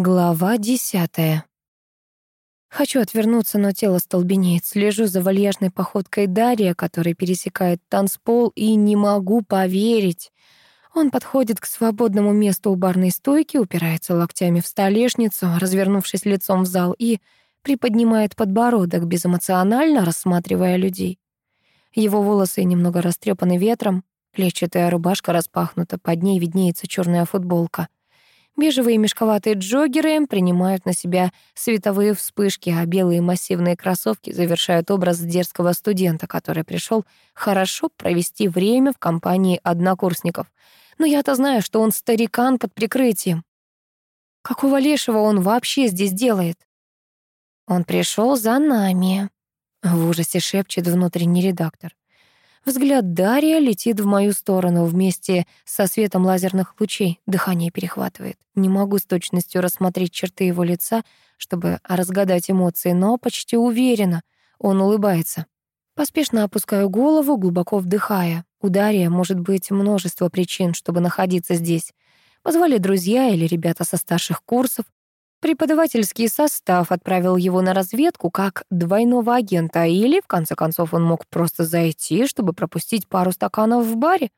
Глава десятая. Хочу отвернуться, но тело столбенеет. Слежу за вальяжной походкой Дарья, который пересекает танцпол, и не могу поверить. Он подходит к свободному месту у барной стойки, упирается локтями в столешницу, развернувшись лицом в зал, и приподнимает подбородок, безэмоционально рассматривая людей. Его волосы немного растрепаны ветром, клетчатая рубашка распахнута, под ней виднеется черная футболка — Бежевые мешковатые джоггеры принимают на себя световые вспышки, а белые массивные кроссовки завершают образ дерзкого студента, который пришел хорошо провести время в компании однокурсников. Но я-то знаю, что он старикан под прикрытием. Какого лешего он вообще здесь делает? Он пришел за нами, в ужасе шепчет внутренний редактор. Взгляд Дарья летит в мою сторону вместе со светом лазерных лучей. Дыхание перехватывает. Не могу с точностью рассмотреть черты его лица, чтобы разгадать эмоции, но почти уверена. Он улыбается. Поспешно опускаю голову, глубоко вдыхая. У Дарья может быть множество причин, чтобы находиться здесь. Позвали друзья или ребята со старших курсов. Преподавательский состав отправил его на разведку как двойного агента, или, в конце концов, он мог просто зайти, чтобы пропустить пару стаканов в баре.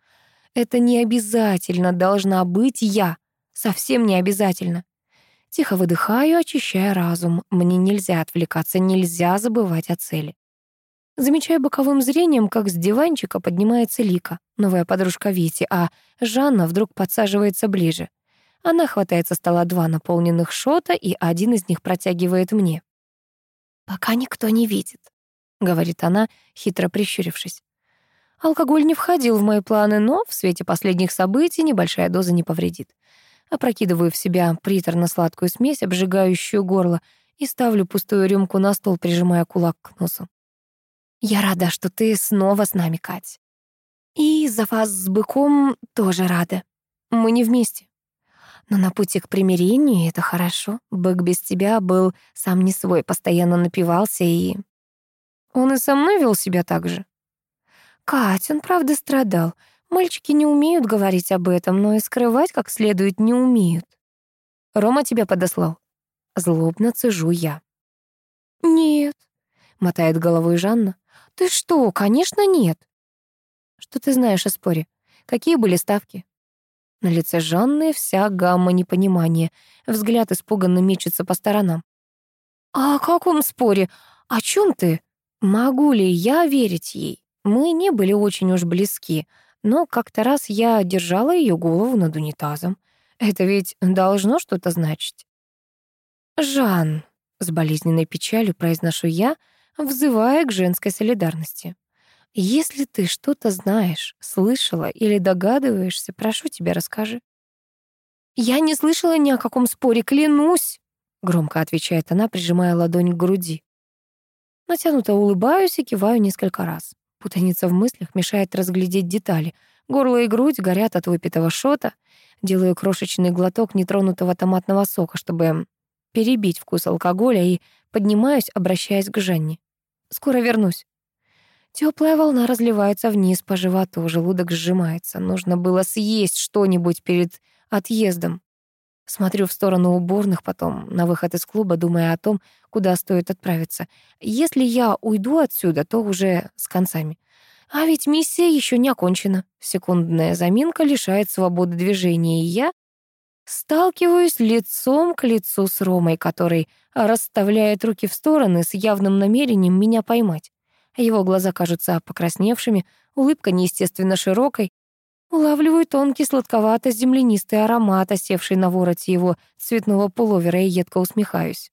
Это не обязательно должна быть я. Совсем не обязательно. Тихо выдыхаю, очищая разум. Мне нельзя отвлекаться, нельзя забывать о цели. Замечаю боковым зрением, как с диванчика поднимается Лика, новая подружка Вити, а Жанна вдруг подсаживается ближе. Она хватает со стола два наполненных шота, и один из них протягивает мне. «Пока никто не видит», — говорит она, хитро прищурившись. Алкоголь не входил в мои планы, но в свете последних событий небольшая доза не повредит. Опрокидываю в себя приторно-сладкую смесь, обжигающую горло, и ставлю пустую рюмку на стол, прижимая кулак к носу. «Я рада, что ты снова с нами, Кать. И за вас с быком тоже рада. Мы не вместе. Но на пути к примирению это хорошо. Бык без тебя был сам не свой, постоянно напивался и... Он и со мной вел себя так же. Кать, он правда страдал. Мальчики не умеют говорить об этом, но и скрывать как следует не умеют. Рома тебя подослал? Злобно цежу я. Нет, мотает головой Жанна. Ты что, конечно, нет. Что ты знаешь о споре? Какие были ставки? На лице Жанны вся гамма непонимания. Взгляд испуганно мечется по сторонам. «А «О каком споре? О чем ты? Могу ли я верить ей? Мы не были очень уж близки, но как-то раз я держала ее голову над унитазом. Это ведь должно что-то значить». «Жан», — с болезненной печалью произношу я, взывая к женской солидарности. Если ты что-то знаешь, слышала или догадываешься, прошу тебя, расскажи. Я не слышала ни о каком споре, клянусь, громко отвечает она, прижимая ладонь к груди. Натянуто улыбаюсь и киваю несколько раз. Путаница в мыслях мешает разглядеть детали. Горло и грудь горят от выпитого шота. Делаю крошечный глоток нетронутого томатного сока, чтобы перебить вкус алкоголя, и поднимаюсь, обращаясь к Жанне. «Скоро вернусь». Теплая волна разливается вниз по животу, желудок сжимается. Нужно было съесть что-нибудь перед отъездом. Смотрю в сторону уборных, потом на выход из клуба, думая о том, куда стоит отправиться. Если я уйду отсюда, то уже с концами. А ведь миссия еще не окончена. Секундная заминка лишает свободы движения, и я сталкиваюсь лицом к лицу с Ромой, который расставляет руки в стороны с явным намерением меня поймать. Его глаза кажутся покрасневшими, улыбка неестественно широкой. Улавливаю тонкий сладковато-землянистый аромат, осевший на вороте его цветного пуловера, и едко усмехаюсь.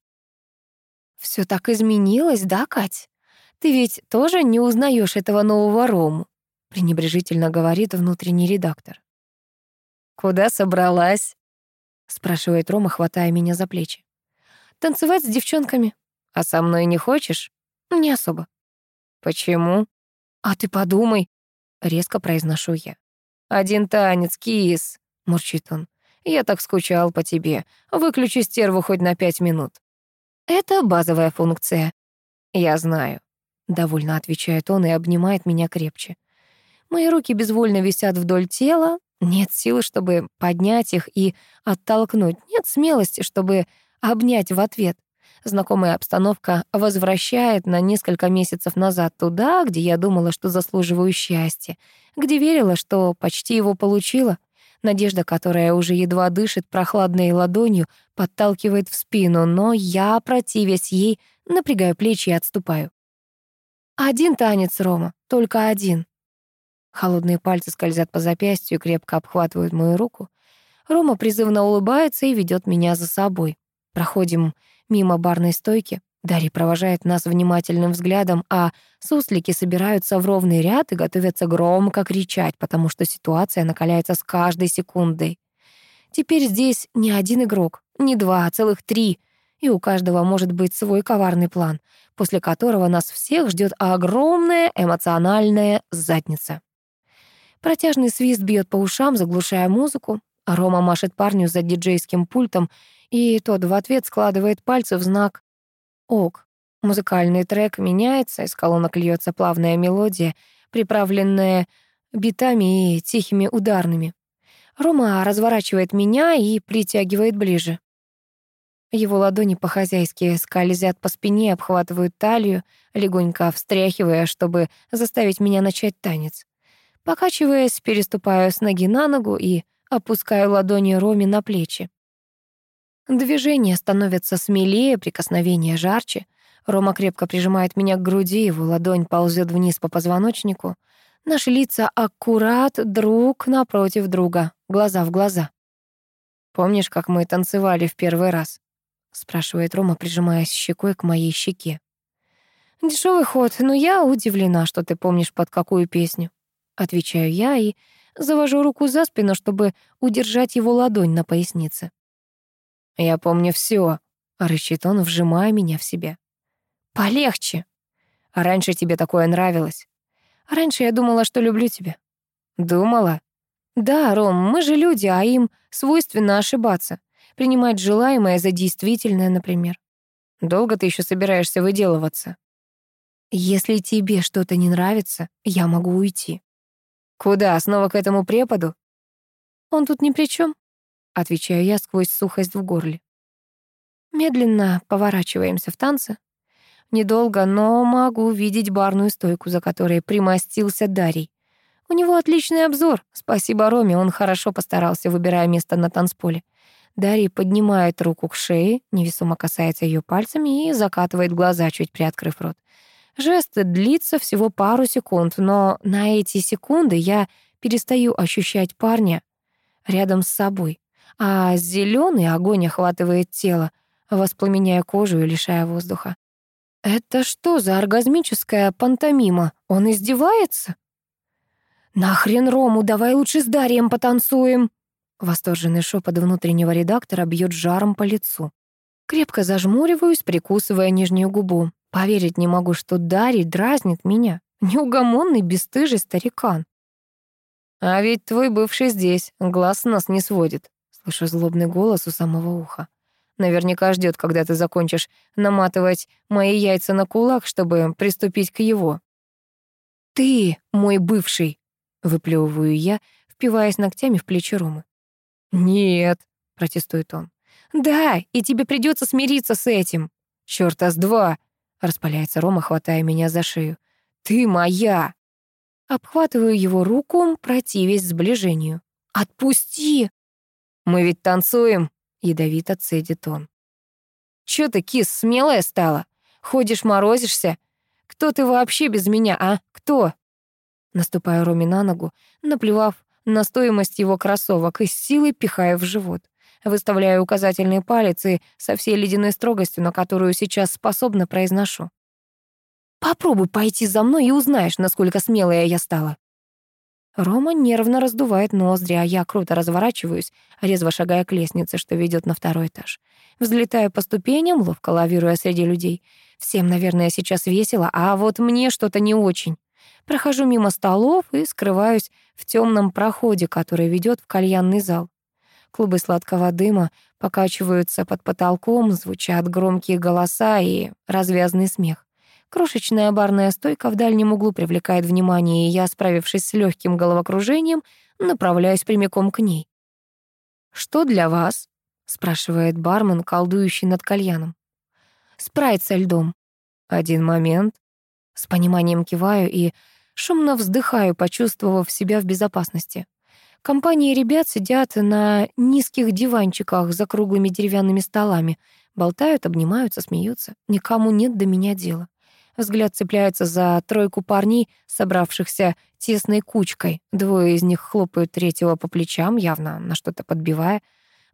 Все так изменилось, да, Кать? Ты ведь тоже не узнаешь этого нового Рому?» — пренебрежительно говорит внутренний редактор. «Куда собралась?» — спрашивает Рома, хватая меня за плечи. «Танцевать с девчонками. А со мной не хочешь?» «Не особо». «Почему?» «А ты подумай», — резко произношу я. «Один танец, кис», — мурчит он. «Я так скучал по тебе. Выключи стерву хоть на пять минут». «Это базовая функция». «Я знаю», — довольно отвечает он и обнимает меня крепче. Мои руки безвольно висят вдоль тела, Нет силы, чтобы поднять их и оттолкнуть. Нет смелости, чтобы обнять в ответ. Знакомая обстановка возвращает на несколько месяцев назад туда, где я думала, что заслуживаю счастья, где верила, что почти его получила. Надежда, которая уже едва дышит прохладной ладонью, подталкивает в спину, но я, противясь ей, напрягаю плечи и отступаю. Один танец, Рома, только один. Холодные пальцы скользят по запястью и крепко обхватывают мою руку. Рома призывно улыбается и ведет меня за собой. Проходим мимо барной стойки. Дарья провожает нас внимательным взглядом, а суслики собираются в ровный ряд и готовятся громко кричать, потому что ситуация накаляется с каждой секундой. Теперь здесь не один игрок, не два, а целых три, и у каждого может быть свой коварный план, после которого нас всех ждет огромная эмоциональная задница. Протяжный свист бьет по ушам, заглушая музыку. Рома машет парню за диджейским пультом, и тот в ответ складывает пальцы в знак «ок». Музыкальный трек меняется, из колонок льется плавная мелодия, приправленная битами и тихими ударными. Рома разворачивает меня и притягивает ближе. Его ладони по-хозяйски скользят по спине, обхватывают талию, легонько встряхивая, чтобы заставить меня начать танец. Покачиваясь, переступаю с ноги на ногу и опускаю ладони Роме на плечи. Движения становятся смелее, прикосновения жарче. Рома крепко прижимает меня к груди, его ладонь ползет вниз по позвоночнику. Наши лица аккурат друг напротив друга, глаза в глаза. «Помнишь, как мы танцевали в первый раз?» — спрашивает Рома, прижимаясь щекой к моей щеке. Дешевый ход, но я удивлена, что ты помнишь, под какую песню. Отвечаю я и завожу руку за спину, чтобы удержать его ладонь на пояснице. «Я помню все, рычит он, вжимая меня в себя. «Полегче!» «А раньше тебе такое нравилось?» «Раньше я думала, что люблю тебя». «Думала?» «Да, Ром, мы же люди, а им свойственно ошибаться. Принимать желаемое за действительное, например. Долго ты еще собираешься выделываться?» «Если тебе что-то не нравится, я могу уйти». «Куда? Снова к этому преподу?» «Он тут ни при чем, отвечаю я сквозь сухость в горле. Медленно поворачиваемся в танце. Недолго, но могу видеть барную стойку, за которой примостился Дарий. У него отличный обзор. Спасибо Роме, он хорошо постарался, выбирая место на танцполе. Дарий поднимает руку к шее, невесомо касается ее пальцами и закатывает глаза, чуть приоткрыв рот. Жест длится всего пару секунд, но на эти секунды я перестаю ощущать парня рядом с собой, а зеленый огонь охватывает тело, воспламеняя кожу и лишая воздуха. Это что за оргазмическая пантомима? Он издевается? «Нахрен Рому, давай лучше с Дарием потанцуем!» Восторженный шепот внутреннего редактора бьет жаром по лицу. Крепко зажмуриваюсь, прикусывая нижнюю губу. Поверить не могу, что Дарий дразнит меня. Неугомонный, бесстыжий старикан. «А ведь твой бывший здесь, глаз нас не сводит», — слышу злобный голос у самого уха. «Наверняка ждет, когда ты закончишь наматывать мои яйца на кулак, чтобы приступить к его». «Ты мой бывший», — выплевываю я, впиваясь ногтями в плечи Ромы. «Нет», — протестует он. «Да, и тебе придется смириться с этим». «Чёрта с два!» Распаляется Рома, хватая меня за шею. «Ты моя!» Обхватываю его руку, противясь сближению. «Отпусти!» «Мы ведь танцуем!» — ядовито цедит он. «Чё ты, кис, смелая стала? Ходишь, морозишься? Кто ты вообще без меня, а? Кто?» Наступаю Роме на ногу, наплевав на стоимость его кроссовок и силой пихаю в живот. Выставляю указательный палец и со всей ледяной строгостью, на которую сейчас способна, произношу. «Попробуй пойти за мной и узнаешь, насколько смелая я стала». Рома нервно раздувает ноздри, а я круто разворачиваюсь, резво шагая к лестнице, что ведет на второй этаж. Взлетаю по ступеням, ловко лавируя среди людей. Всем, наверное, сейчас весело, а вот мне что-то не очень. Прохожу мимо столов и скрываюсь в темном проходе, который ведет в кальянный зал. Клубы сладкого дыма покачиваются под потолком, звучат громкие голоса и развязный смех. Крошечная барная стойка в дальнем углу привлекает внимание, и я, справившись с легким головокружением, направляюсь прямиком к ней. «Что для вас?» — спрашивает бармен, колдующий над кальяном. «Спрайт со льдом». «Один момент». С пониманием киваю и шумно вздыхаю, почувствовав себя в безопасности. Компания ребят сидят на низких диванчиках за круглыми деревянными столами, болтают, обнимаются, смеются. Никому нет до меня дела. Взгляд цепляется за тройку парней, собравшихся тесной кучкой. Двое из них хлопают третьего по плечам, явно на что-то подбивая.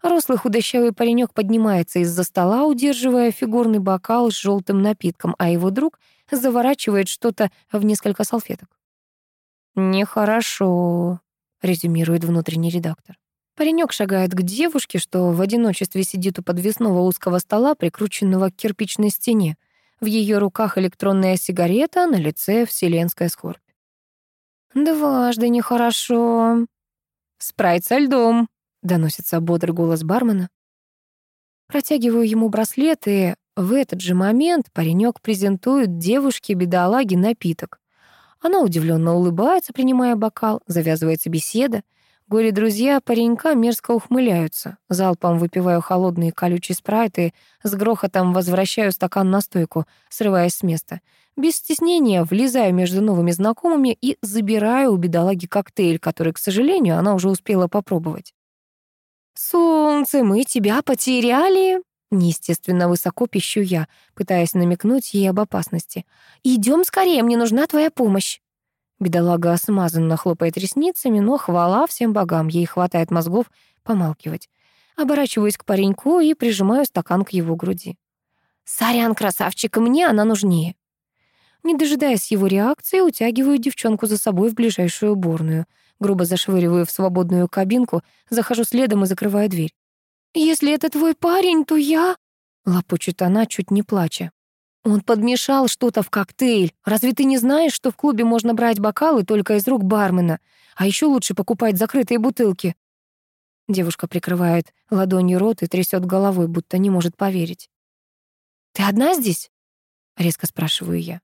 Рослый худощавый паренек поднимается из-за стола, удерживая фигурный бокал с желтым напитком, а его друг заворачивает что-то в несколько салфеток. «Нехорошо», — резюмирует внутренний редактор. Паренек шагает к девушке, что в одиночестве сидит у подвесного узкого стола, прикрученного к кирпичной стене. В ее руках электронная сигарета, на лице вселенская скорбь. «Дважды нехорошо». «Спрайт со льдом», — доносится бодрый голос бармена. Протягиваю ему браслет, и в этот же момент паренек презентует девушке-бедолаге напиток. Она удивленно улыбается, принимая бокал, завязывается беседа. Горе-друзья паренька мерзко ухмыляются. Залпом выпиваю холодные колючие спрайты, с грохотом возвращаю стакан на стойку, срываясь с места. Без стеснения влезаю между новыми знакомыми и забираю у бедолаги коктейль, который, к сожалению, она уже успела попробовать. «Солнце, мы тебя потеряли!» Неестественно высоко пищу я, пытаясь намекнуть ей об опасности. «Идем скорее, мне нужна твоя помощь!» Бедолага смазанно хлопает ресницами, но хвала всем богам, ей хватает мозгов помалкивать. Оборачиваюсь к пареньку и прижимаю стакан к его груди. «Сорян, красавчик, мне она нужнее». Не дожидаясь его реакции, утягиваю девчонку за собой в ближайшую уборную. Грубо зашвыриваю в свободную кабинку, захожу следом и закрываю дверь. «Если это твой парень, то я...» — лопочет она, чуть не плача. Он подмешал что-то в коктейль. Разве ты не знаешь, что в клубе можно брать бокалы только из рук бармена? А еще лучше покупать закрытые бутылки. Девушка прикрывает ладонью рот и трясет головой, будто не может поверить. «Ты одна здесь?» — резко спрашиваю я.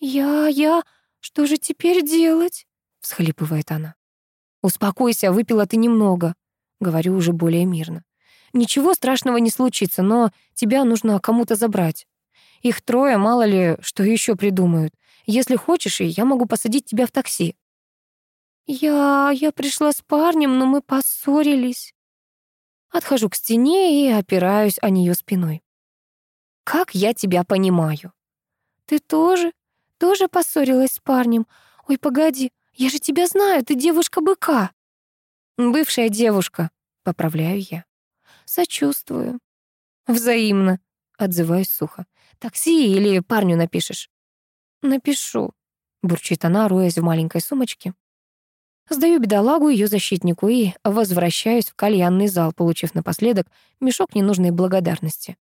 «Я, я... Что же теперь делать?» — всхлипывает она. «Успокойся, выпила ты немного», — говорю уже более мирно. «Ничего страшного не случится, но тебя нужно кому-то забрать. Их трое, мало ли, что еще придумают. Если хочешь, я могу посадить тебя в такси». «Я... я пришла с парнем, но мы поссорились». Отхожу к стене и опираюсь о нее спиной. «Как я тебя понимаю?» «Ты тоже? Тоже поссорилась с парнем? Ой, погоди, я же тебя знаю, ты девушка-быка». «Бывшая девушка», — поправляю я. «Сочувствую». «Взаимно», — отзываюсь сухо. Такси или парню напишешь?» «Напишу», — бурчит она, роясь в маленькой сумочке. Сдаю бедолагу ее защитнику и возвращаюсь в кальянный зал, получив напоследок мешок ненужной благодарности.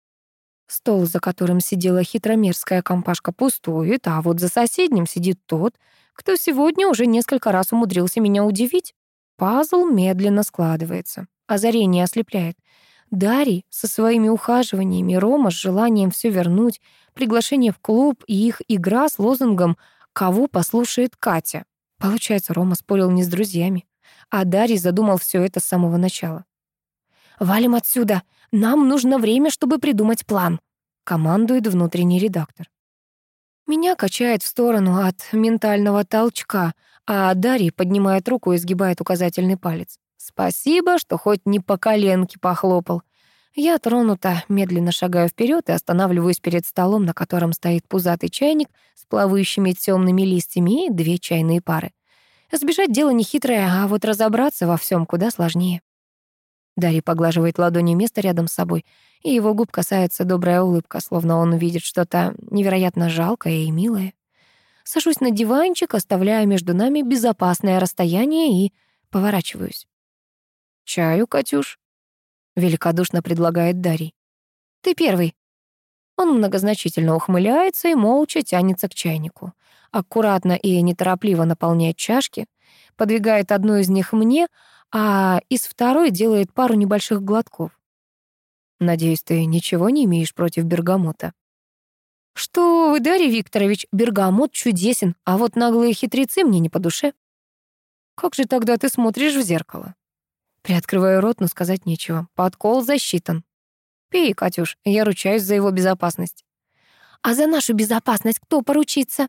Стол, за которым сидела хитромерзкая компашка, пустует, а вот за соседним сидит тот, кто сегодня уже несколько раз умудрился меня удивить. Пазл медленно складывается. Озарение ослепляет. Дарий со своими ухаживаниями, Рома с желанием все вернуть, приглашение в клуб и их игра с лозунгом «Кого послушает Катя?». Получается, Рома спорил не с друзьями, а Дарий задумал все это с самого начала. «Валим отсюда! Нам нужно время, чтобы придумать план», — командует внутренний редактор. Меня качает в сторону от ментального толчка, а Дарий поднимает руку и сгибает указательный палец. Спасибо, что хоть не по коленке похлопал. Я тронута, медленно шагаю вперед и останавливаюсь перед столом, на котором стоит пузатый чайник с плавающими темными листьями и две чайные пары. Сбежать дело нехитрое, а вот разобраться во всем куда сложнее. Дарья поглаживает ладонью место рядом с собой, и его губ касается добрая улыбка, словно он увидит что-то невероятно жалкое и милое. Сажусь на диванчик, оставляя между нами безопасное расстояние и поворачиваюсь. «Чаю, Катюш?» — великодушно предлагает Дарий. «Ты первый». Он многозначительно ухмыляется и молча тянется к чайнику. Аккуратно и неторопливо наполняет чашки, подвигает одну из них мне, а из второй делает пару небольших глотков. «Надеюсь, ты ничего не имеешь против бергамота?» «Что вы, Дарья Викторович, бергамот чудесен, а вот наглые хитрецы мне не по душе». Как же тогда ты смотришь в зеркало? Приоткрываю рот, но сказать нечего. Подкол засчитан. Пей, Катюш, я ручаюсь за его безопасность. А за нашу безопасность кто поручится?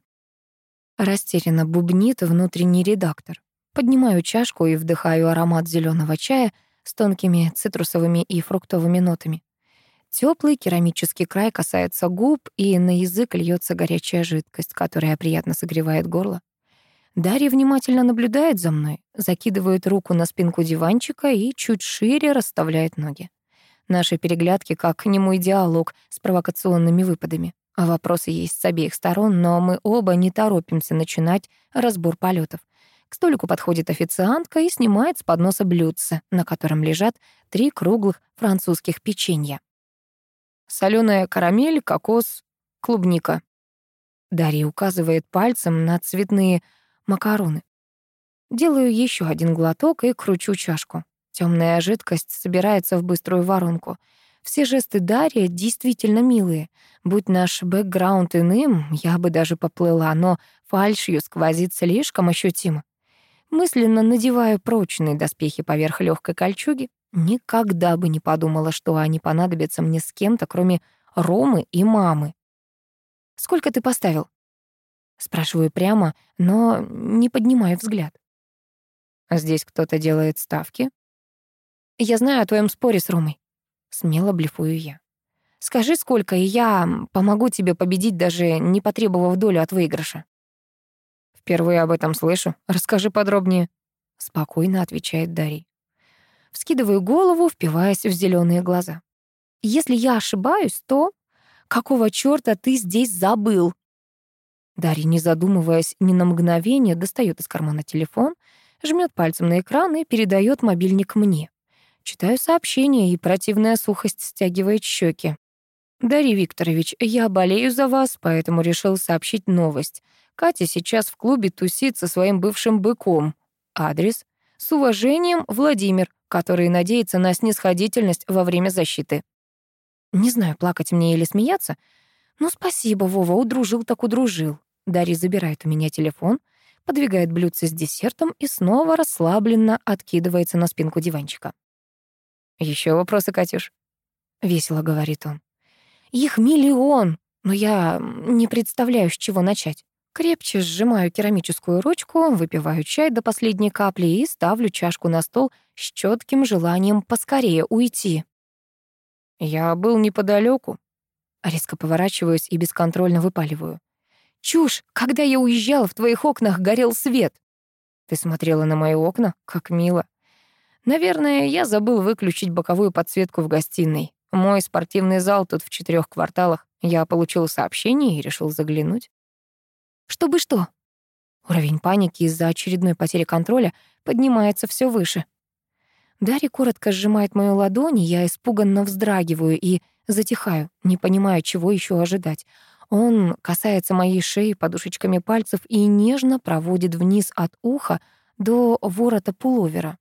Растерянно бубнит внутренний редактор. Поднимаю чашку и вдыхаю аромат зеленого чая с тонкими цитрусовыми и фруктовыми нотами. Теплый керамический край касается губ, и на язык льется горячая жидкость, которая приятно согревает горло. Дарья внимательно наблюдает за мной, закидывает руку на спинку диванчика и чуть шире расставляет ноги. Наши переглядки как немой диалог с провокационными выпадами. А вопросы есть с обеих сторон, но мы оба не торопимся начинать разбор полетов. К столику подходит официантка и снимает с подноса блюдце, на котором лежат три круглых французских печенья. Соленая карамель, кокос, клубника. Дарья указывает пальцем на цветные макароны. Делаю еще один глоток и кручу чашку. Темная жидкость собирается в быструю воронку. Все жесты Дарьи действительно милые. Будь наш бэкграунд иным, я бы даже поплыла, но фальшью сквозит слишком ощутимо. Мысленно надеваю прочные доспехи поверх легкой кольчуги. Никогда бы не подумала, что они понадобятся мне с кем-то, кроме Ромы и мамы. «Сколько ты поставил?» Спрашиваю прямо, но не поднимаю взгляд. «Здесь кто-то делает ставки?» «Я знаю о твоем споре с Ромой». Смело блефую я. «Скажи, сколько, и я помогу тебе победить, даже не потребовав долю от выигрыша». «Впервые об этом слышу. Расскажи подробнее». Спокойно отвечает Дарий. Вскидываю голову, впиваясь в зеленые глаза. «Если я ошибаюсь, то...» «Какого чёрта ты здесь забыл?» Дарья, не задумываясь ни на мгновение, достает из кармана телефон, жмет пальцем на экран и передает мобильник мне. Читаю сообщение, и противная сухость стягивает щеки. «Дарья Викторович, я болею за вас, поэтому решил сообщить новость. Катя сейчас в клубе тусит со своим бывшим быком. Адрес. С уважением, Владимир, который надеется на снисходительность во время защиты». Не знаю, плакать мне или смеяться. Ну, спасибо, Вова, удружил так удружил. Дарья забирает у меня телефон, подвигает блюдце с десертом и снова расслабленно откидывается на спинку диванчика. Еще вопросы, Катюш?» — весело говорит он. «Их миллион, но я не представляю, с чего начать. Крепче сжимаю керамическую ручку, выпиваю чай до последней капли и ставлю чашку на стол с четким желанием поскорее уйти. Я был неподалеку. Резко поворачиваюсь и бесконтрольно выпаливаю. Чушь! Когда я уезжала, в твоих окнах горел свет. Ты смотрела на мои окна? Как мило. Наверное, я забыл выключить боковую подсветку в гостиной. Мой спортивный зал тут в четырех кварталах. Я получил сообщение и решил заглянуть. Чтобы что? Уровень паники из-за очередной потери контроля поднимается все выше. Дарья коротко сжимает мою ладонь, я испуганно вздрагиваю и затихаю, не понимая, чего еще ожидать. Он касается моей шеи подушечками пальцев и нежно проводит вниз от уха до ворота пуловера.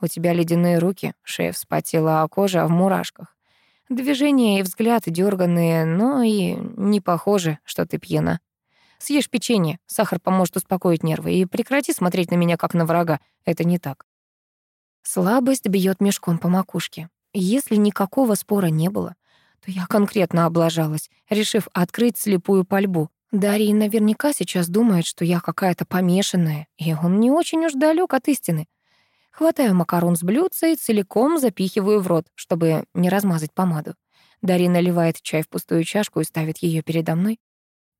У тебя ледяные руки, шея вспотела, а кожа в мурашках. Движения и взгляд дерганные, но и не похоже, что ты пьяна. Съешь печенье, сахар поможет успокоить нервы, и прекрати смотреть на меня как на врага. Это не так. Слабость бьет мешком по макушке. Если никакого спора не было, то я конкретно облажалась, решив открыть слепую пальбу. Дарья наверняка сейчас думает, что я какая-то помешанная, и он не очень уж далек от истины. Хватаю макарон с блюдца и целиком запихиваю в рот, чтобы не размазать помаду. Дарья наливает чай в пустую чашку и ставит ее передо мной.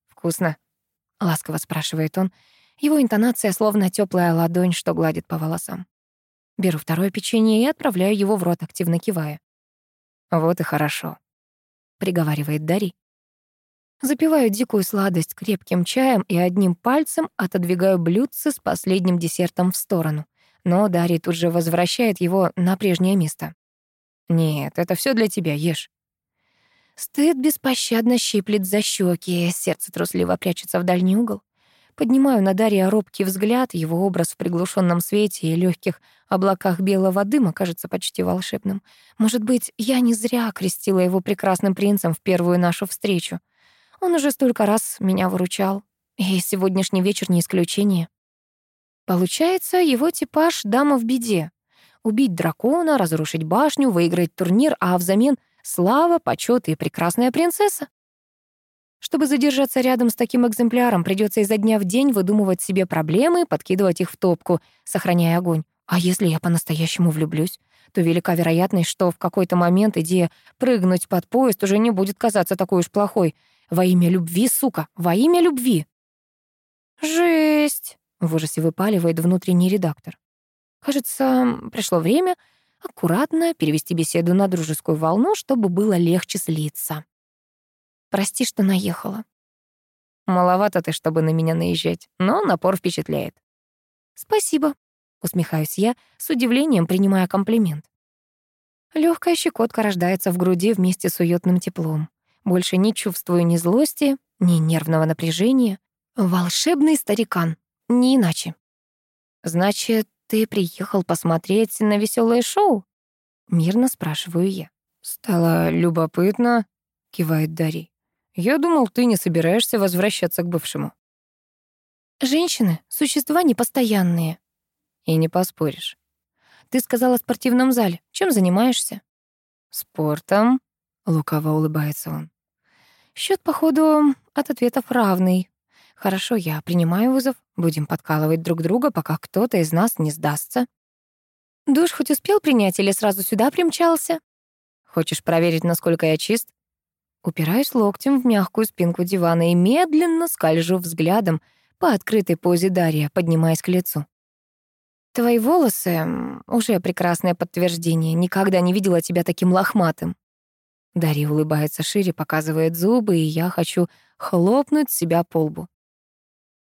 «Вкусно?» — ласково спрашивает он. Его интонация словно теплая ладонь, что гладит по волосам. Беру второе печенье и отправляю его в рот, активно кивая. «Вот и хорошо», приговаривает Дари. Запиваю дикую сладость крепким чаем и одним пальцем отодвигаю блюдце с последним десертом в сторону. Но Дари тут же возвращает его на прежнее место. «Нет, это все для тебя, ешь». Стыд беспощадно щиплет за щеки, сердце трусливо прячется в дальний угол. Поднимаю на Дарья робкий взгляд, его образ в приглушенном свете и легких облаках белого дыма кажется почти волшебным. Может быть, я не зря крестила его прекрасным принцем в первую нашу встречу. Он уже столько раз меня выручал, и сегодняшний вечер не исключение. Получается, его типаж — дама в беде. Убить дракона, разрушить башню, выиграть турнир, а взамен — слава, почет и прекрасная принцесса. Чтобы задержаться рядом с таким экземпляром, придется изо дня в день выдумывать себе проблемы, подкидывать их в топку, сохраняя огонь. А если я по-настоящему влюблюсь, то велика вероятность, что в какой-то момент идея прыгнуть под поезд уже не будет казаться такой уж плохой. Во имя любви, сука, во имя любви. «Жесть!» — в ужасе выпаливает внутренний редактор. Кажется, пришло время аккуратно перевести беседу на дружескую волну, чтобы было легче слиться. Прости, что наехала. Маловато ты, чтобы на меня наезжать, но напор впечатляет. Спасибо, усмехаюсь я, с удивлением принимая комплимент. Легкая щекотка рождается в груди вместе с уютным теплом. Больше не чувствую ни злости, ни нервного напряжения. Волшебный старикан, не иначе. Значит, ты приехал посмотреть на веселое шоу? Мирно спрашиваю я. Стало любопытно, кивает Дарий. Я думал, ты не собираешься возвращаться к бывшему. Женщины — существа непостоянные. И не поспоришь. Ты сказала в спортивном зале. Чем занимаешься? Спортом, лукаво улыбается он. Счет, походу, от ответов равный. Хорошо, я принимаю вызов. Будем подкалывать друг друга, пока кто-то из нас не сдастся. Душ хоть успел принять или сразу сюда примчался? Хочешь проверить, насколько я чист? Упираюсь локтем в мягкую спинку дивана и медленно скольжу взглядом по открытой позе Дарья, поднимаясь к лицу. Твои волосы — уже прекрасное подтверждение. Никогда не видела тебя таким лохматым. Дарья улыбается шире, показывает зубы, и я хочу хлопнуть себя по лбу.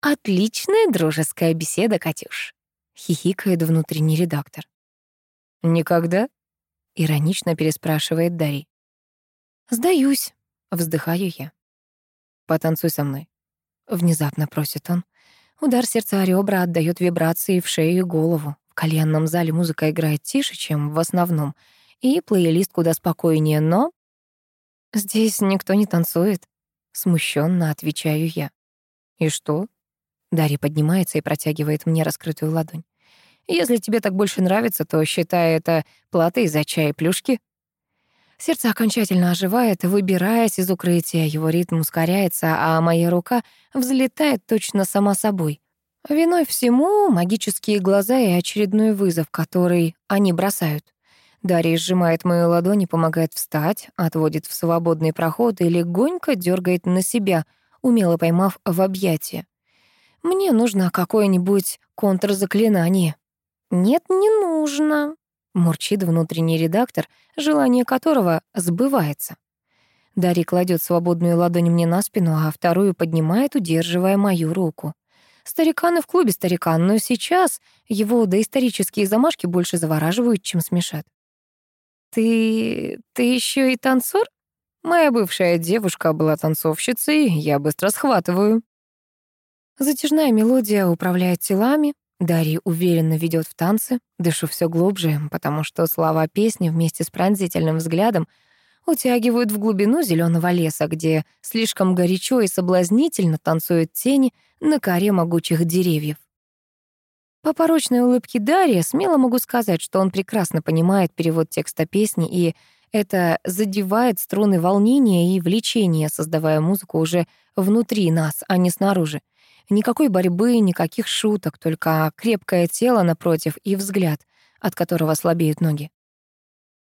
«Отличная дружеская беседа, Катюш», — хихикает внутренний редактор. «Никогда?» — иронично переспрашивает Дарья. «Сдаюсь», — вздыхаю я. «Потанцуй со мной», — внезапно просит он. Удар сердца о ребра отдаёт вибрации в шею и голову. В кальянном зале музыка играет тише, чем в основном, и плейлист куда спокойнее, но... «Здесь никто не танцует», — смущенно отвечаю я. «И что?» Дарья поднимается и протягивает мне раскрытую ладонь. «Если тебе так больше нравится, то считай это платой за чай и плюшки». Сердце окончательно оживает, выбираясь из укрытия, его ритм ускоряется, а моя рука взлетает точно сама собой. Виной всему магические глаза и очередной вызов, который они бросают. Дарья сжимает мою ладонь и помогает встать, отводит в свободный проход и легонько дергает на себя, умело поймав в объятия. Мне нужно какое-нибудь контрзаклинание. Нет, не нужно. Мурчит внутренний редактор, желание которого сбывается. Дарья кладет свободную ладонь мне на спину, а вторую поднимает, удерживая мою руку. Старикан и в клубе старикан, но сейчас его доисторические замашки больше завораживают, чем смешат. «Ты... ты еще и танцор?» «Моя бывшая девушка была танцовщицей, я быстро схватываю». Затяжная мелодия управляет телами, Дарья уверенно ведет в танцы, дышу все глубже, потому что слова песни вместе с пронзительным взглядом утягивают в глубину зеленого леса, где слишком горячо и соблазнительно танцуют тени на коре могучих деревьев. По порочной улыбке Дарья смело могу сказать, что он прекрасно понимает перевод текста песни, и это задевает струны волнения и влечения, создавая музыку уже внутри нас, а не снаружи. Никакой борьбы, никаких шуток, только крепкое тело напротив и взгляд, от которого слабеют ноги.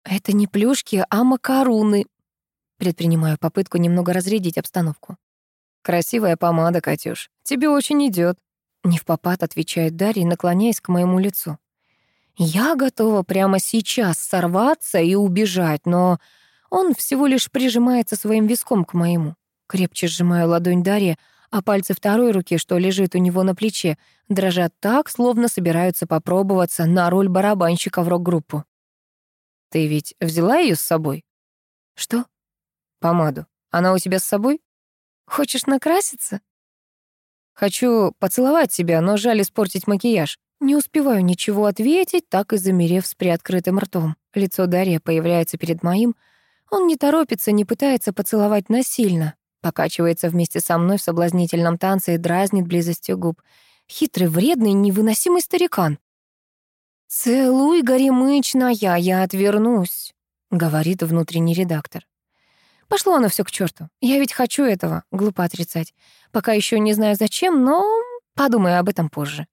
«Это не плюшки, а макаруны», Предпринимаю попытку немного разрядить обстановку. «Красивая помада, Катюш. Тебе очень идет. Не в попад, отвечает Дарья, наклоняясь к моему лицу. Я готова прямо сейчас сорваться и убежать, но он всего лишь прижимается своим виском к моему. Крепче сжимаю ладонь Дарьи, а пальцы второй руки, что лежит у него на плече, дрожат так, словно собираются попробоваться на роль барабанщика в рок-группу. «Ты ведь взяла ее с собой?» «Что?» «Помаду. Она у тебя с собой?» «Хочешь накраситься?» «Хочу поцеловать тебя, но жаль испортить макияж». Не успеваю ничего ответить, так и замерев с приоткрытым ртом. Лицо Дарья появляется перед моим. Он не торопится, не пытается поцеловать насильно. Покачивается вместе со мной в соблазнительном танце и дразнит близостью губ. Хитрый, вредный, невыносимый старикан. «Целуй, горемычная, я отвернусь», — говорит внутренний редактор. Пошло оно все к черту. Я ведь хочу этого, глупо отрицать. Пока еще не знаю зачем, но подумаю об этом позже.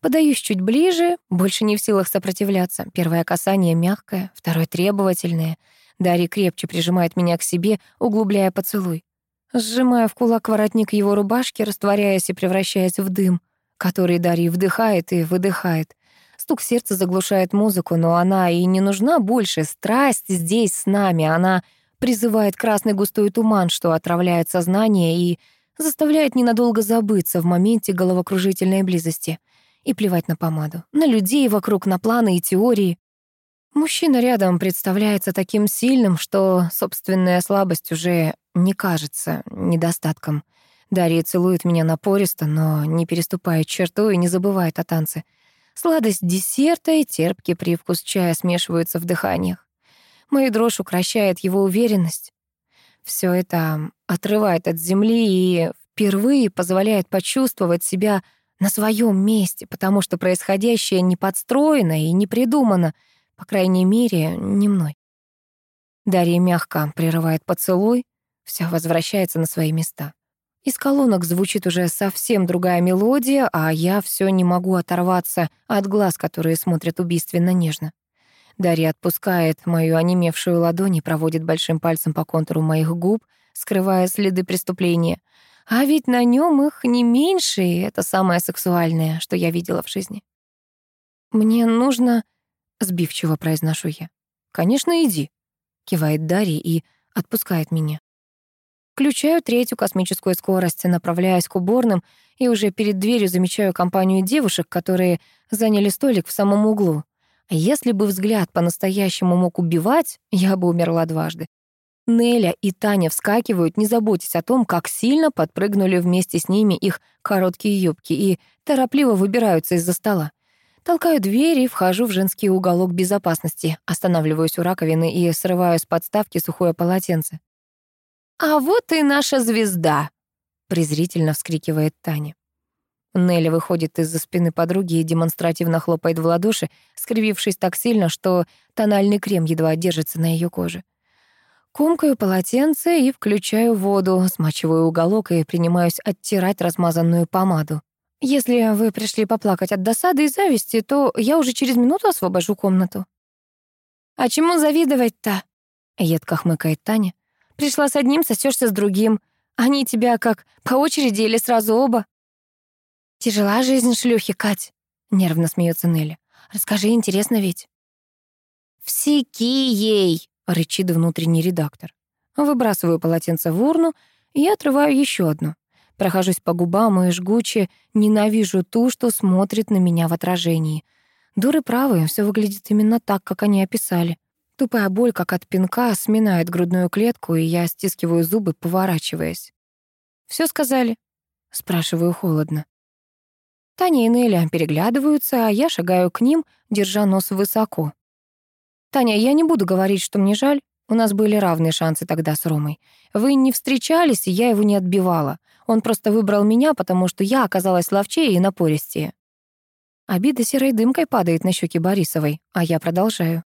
Подаюсь чуть ближе, больше не в силах сопротивляться. Первое касание мягкое, второе требовательное. Дарья крепче прижимает меня к себе, углубляя поцелуй. Сжимая в кулак воротник его рубашки, растворяясь и превращаясь в дым, который Дарья вдыхает и выдыхает. Стук сердца заглушает музыку, но она и не нужна больше. Страсть здесь с нами, она призывает красный густой туман, что отравляет сознание и заставляет ненадолго забыться в моменте головокружительной близости — и плевать на помаду, на людей вокруг, на планы и теории. Мужчина рядом представляется таким сильным, что собственная слабость уже не кажется недостатком. Дарья целует меня напористо, но не переступает черту и не забывает о танце. Сладость десерта и терпкий привкус чая смешиваются в дыханиях. Мою дрожь укращает его уверенность. Все это отрывает от земли и впервые позволяет почувствовать себя на своем месте, потому что происходящее не подстроено и не придумано, по крайней мере, не мной. Дарья мягко прерывает поцелуй, все возвращается на свои места. Из колонок звучит уже совсем другая мелодия, а я все не могу оторваться от глаз, которые смотрят убийственно нежно. Дарья отпускает мою онемевшую ладонь и проводит большим пальцем по контуру моих губ, скрывая следы преступления. А ведь на нем их не меньше, и это самое сексуальное, что я видела в жизни. «Мне нужно...» — сбивчиво произношу я. «Конечно, иди», — кивает Дарья и отпускает меня. Включаю третью космическую скорость, направляясь к уборным, и уже перед дверью замечаю компанию девушек, которые заняли столик в самом углу. Если бы взгляд по-настоящему мог убивать, я бы умерла дважды. Неля и Таня вскакивают, не заботясь о том, как сильно подпрыгнули вместе с ними их короткие юбки и торопливо выбираются из-за стола. Толкаю дверь и вхожу в женский уголок безопасности, останавливаюсь у раковины и срываю с подставки сухое полотенце. «А вот и наша звезда!» — презрительно вскрикивает Таня. Неля выходит из-за спины подруги и демонстративно хлопает в ладоши, скривившись так сильно, что тональный крем едва держится на ее коже. Комкаю полотенце и включаю воду, смачиваю уголок и принимаюсь оттирать размазанную помаду. Если вы пришли поплакать от досады и зависти, то я уже через минуту освобожу комнату. «А чему завидовать-то?» — едко хмыкает Таня. «Пришла с одним, сосешься с другим. Они тебя как, по очереди или сразу оба?» «Тяжела жизнь шлюхи, Кать», — нервно смеется Нелли. «Расскажи, интересно ведь». «Всеки ей!» рычит внутренний редактор. Выбрасываю полотенце в урну и отрываю еще одно. Прохожусь по губам и жгуче ненавижу ту, что смотрит на меня в отражении. Дуры правы, все выглядит именно так, как они описали. Тупая боль, как от пинка, сминает грудную клетку, и я стискиваю зубы, поворачиваясь. Все сказали?» — спрашиваю холодно. Таня и Неля переглядываются, а я шагаю к ним, держа нос высоко. «Таня, я не буду говорить, что мне жаль. У нас были равные шансы тогда с Ромой. Вы не встречались, и я его не отбивала. Он просто выбрал меня, потому что я оказалась ловчее и напористее». Обида серой дымкой падает на щеки Борисовой, а я продолжаю.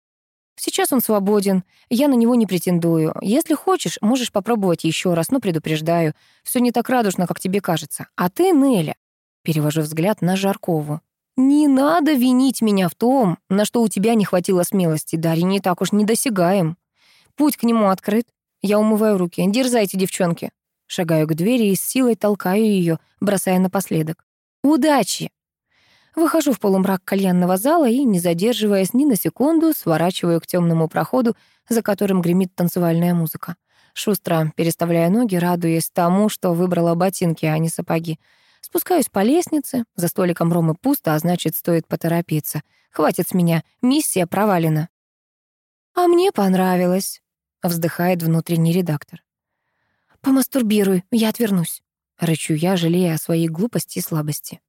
Сейчас он свободен, я на него не претендую. Если хочешь, можешь попробовать еще раз, но предупреждаю. Все не так радужно, как тебе кажется. А ты, Неля, перевожу взгляд на Жаркову. «Не надо винить меня в том, на что у тебя не хватило смелости. Дарья не так уж недосягаем. Путь к нему открыт. Я умываю руки. Дерзайте, девчонки». Шагаю к двери и с силой толкаю ее, бросая напоследок. «Удачи!» Выхожу в полумрак кальянного зала и, не задерживаясь ни на секунду, сворачиваю к темному проходу, за которым гремит танцевальная музыка. Шустро переставляя ноги, радуясь тому, что выбрала ботинки, а не сапоги. Спускаюсь по лестнице, за столиком Ромы пусто, а значит, стоит поторопиться. Хватит с меня, миссия провалена. «А мне понравилось», — вздыхает внутренний редактор. «Помастурбируй, я отвернусь», — рычу я, жалея о своей глупости и слабости.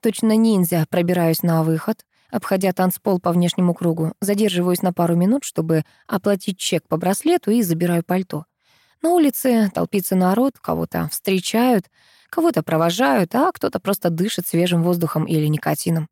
Точно ниндзя пробираюсь на выход, обходя танцпол по внешнему кругу, задерживаюсь на пару минут, чтобы оплатить чек по браслету и забираю пальто. На улице толпится народ, кого-то встречают — Кого-то провожают, а кто-то просто дышит свежим воздухом или никотином.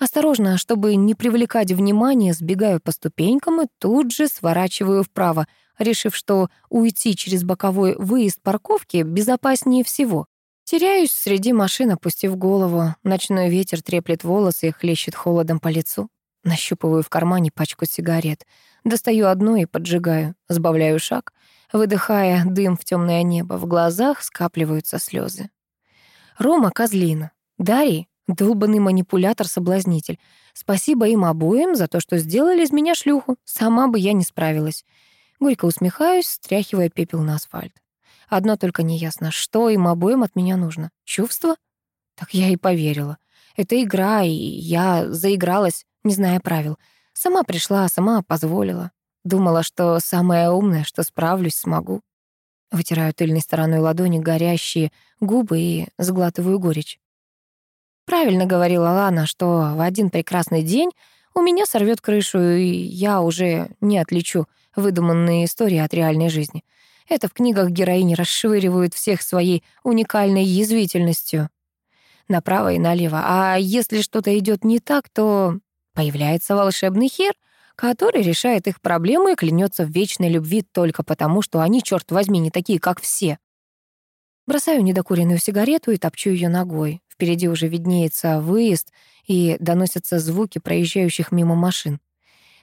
Осторожно, чтобы не привлекать внимания, сбегаю по ступенькам и тут же сворачиваю вправо, решив, что уйти через боковой выезд парковки безопаснее всего. Теряюсь среди машин, опустив голову. Ночной ветер треплет волосы и хлещет холодом по лицу. Нащупываю в кармане пачку сигарет. Достаю одну и поджигаю. Сбавляю шаг, выдыхая дым в темное небо. В глазах скапливаются слезы. Рома Козлина. Дарий — долбанный манипулятор-соблазнитель. Спасибо им обоим за то, что сделали из меня шлюху. Сама бы я не справилась. Горько усмехаюсь, стряхивая пепел на асфальт. Одно только неясно, что им обоим от меня нужно. Чувство? Так я и поверила. Это игра, и я заигралась не зная правил. Сама пришла, сама позволила. Думала, что самое умное, что справлюсь, смогу. Вытираю тыльной стороной ладони горящие губы и сглатываю горечь. Правильно говорила Лана, что в один прекрасный день у меня сорвет крышу, и я уже не отличу выдуманные истории от реальной жизни. Это в книгах героини расшвыривают всех своей уникальной язвительностью. Направо и налево. А если что-то идет не так, то Появляется волшебный хер, который решает их проблемы и клянется в вечной любви только потому, что они, черт возьми, не такие, как все. Бросаю недокуренную сигарету и топчу ее ногой. Впереди уже виднеется выезд, и доносятся звуки проезжающих мимо машин.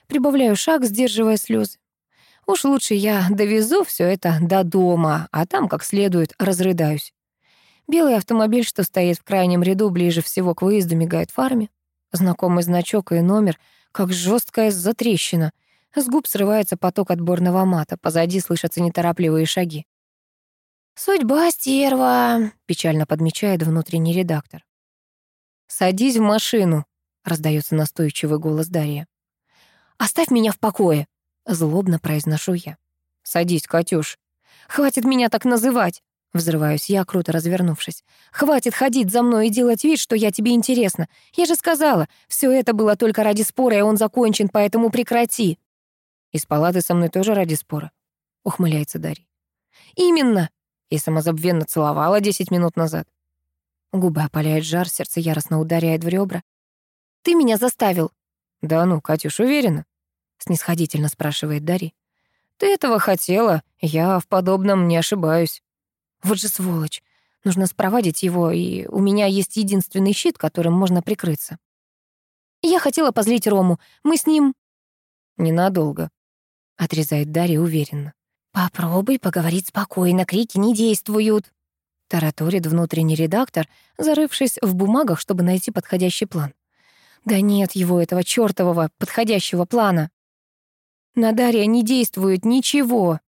Прибавляю шаг, сдерживая слезы. Уж лучше я довезу все это до дома, а там как следует разрыдаюсь. Белый автомобиль, что стоит в крайнем ряду ближе всего к выезду, мигает фарами. Знакомый значок и номер, как жесткая затрещина. С губ срывается поток отборного мата, позади слышатся неторопливые шаги. «Судьба стерва», — печально подмечает внутренний редактор. «Садись в машину», — раздается настойчивый голос Дарья. «Оставь меня в покое», — злобно произношу я. «Садись, Катюш». «Хватит меня так называть», Взрываюсь я, круто развернувшись. «Хватит ходить за мной и делать вид, что я тебе интересна. Я же сказала, все это было только ради спора, и он закончен, поэтому прекрати». «Из палаты со мной тоже ради спора», — ухмыляется Дарья. «Именно!» И самозабвенно целовала десять минут назад. Губы опаляет жар, сердце яростно ударяет в ребра. «Ты меня заставил!» «Да ну, Катюш, уверена?» — снисходительно спрашивает Дарья. «Ты этого хотела, я в подобном не ошибаюсь». Вот же сволочь. Нужно спровадить его, и у меня есть единственный щит, которым можно прикрыться. Я хотела позлить Рому. Мы с ним... Ненадолго, — отрезает Дарья уверенно. «Попробуй поговорить спокойно, крики не действуют», — тараторит внутренний редактор, зарывшись в бумагах, чтобы найти подходящий план. «Да нет его, этого чёртового подходящего плана. На Дарья не действует ничего».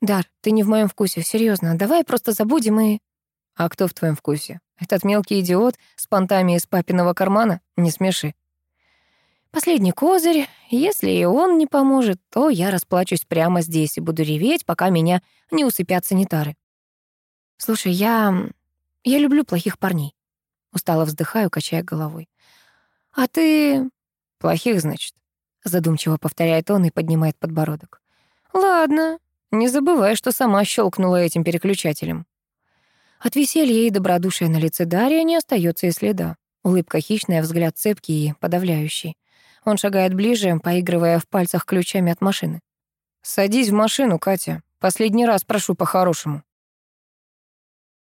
«Дар, ты не в моем вкусе, серьезно. Давай просто забудем и...» «А кто в твоем вкусе? Этот мелкий идиот с понтами из папиного кармана? Не смеши». Последний козырь. Если и он не поможет, то я расплачусь прямо здесь и буду реветь, пока меня не усыпят санитары. Слушай, я... я люблю плохих парней. Устало вздыхаю, качая головой. А ты... Плохих, значит? Задумчиво повторяет он и поднимает подбородок. Ладно, не забывай, что сама щелкнула этим переключателем. От веселья и добродушия на лице Дарья не остается и следа. Улыбка хищная, взгляд цепкий и подавляющий. Он шагает ближе, поигрывая в пальцах ключами от машины. «Садись в машину, Катя. Последний раз прошу по-хорошему».